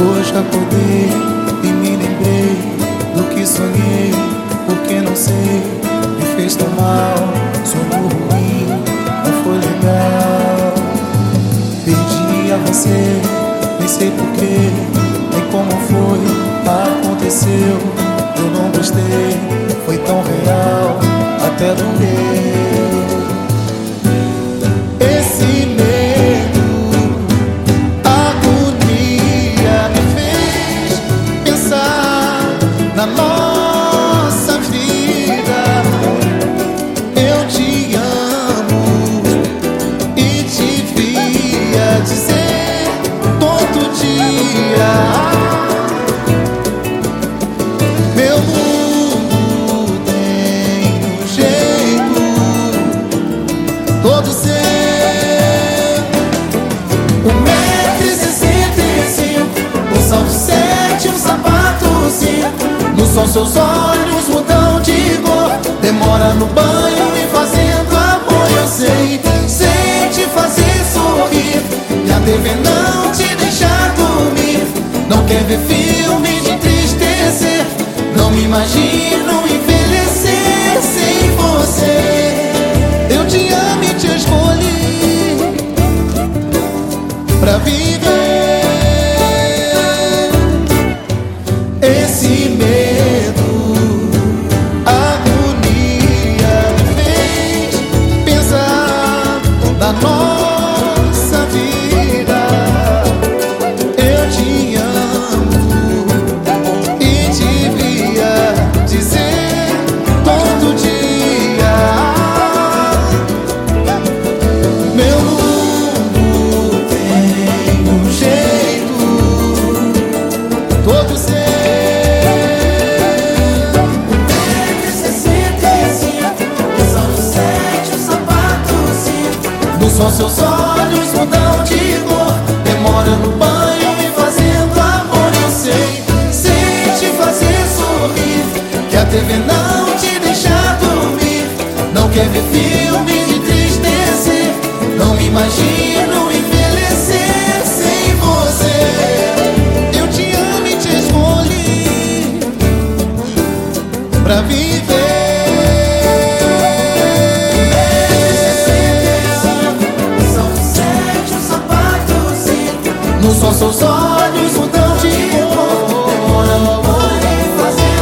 Hoje acordei e me lembrei do que sonhei, porque não sei, me fez tão mal. Sonho ruim, não foi legal. Perdi a você, nem sei porquê, nem como foi, aconteceu. Eu não gostei, foi tão real, até doeu. Meu mundo tem um jeito todo seu. Um metro e sessenta e cinco, um salto sete, um sapato cinco. No sol seus olhos mudam de cor. Demora no banho e fazendo amor, eu sei. Sei te fazer sorrir e a TV não te deixar dormir. Não quer ver filme imagino Sol seus olhos mudam de cor. Demora no banho e fazendo amor. Eu sei, sei te fazer sorrir. Que a TV não te deixa dormir. Não quer ver filme de entristecer. Não me imagino envelhecer sem você. Eu te amo e te escolhi Pra viver Seus olhos mudam de cor Demoram um ano em fazer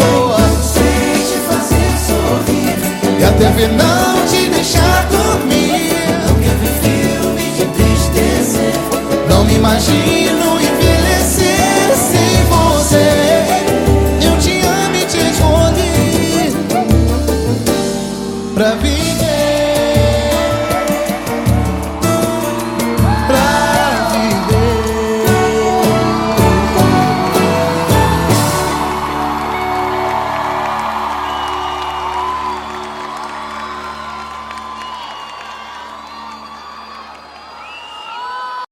florescer te fazer sorrir. E até ver não te deixar dormir. Não quero ver filme de tristeza Não me imagino envelhecer sem você. Eu te amo e te escondi. Pra viver.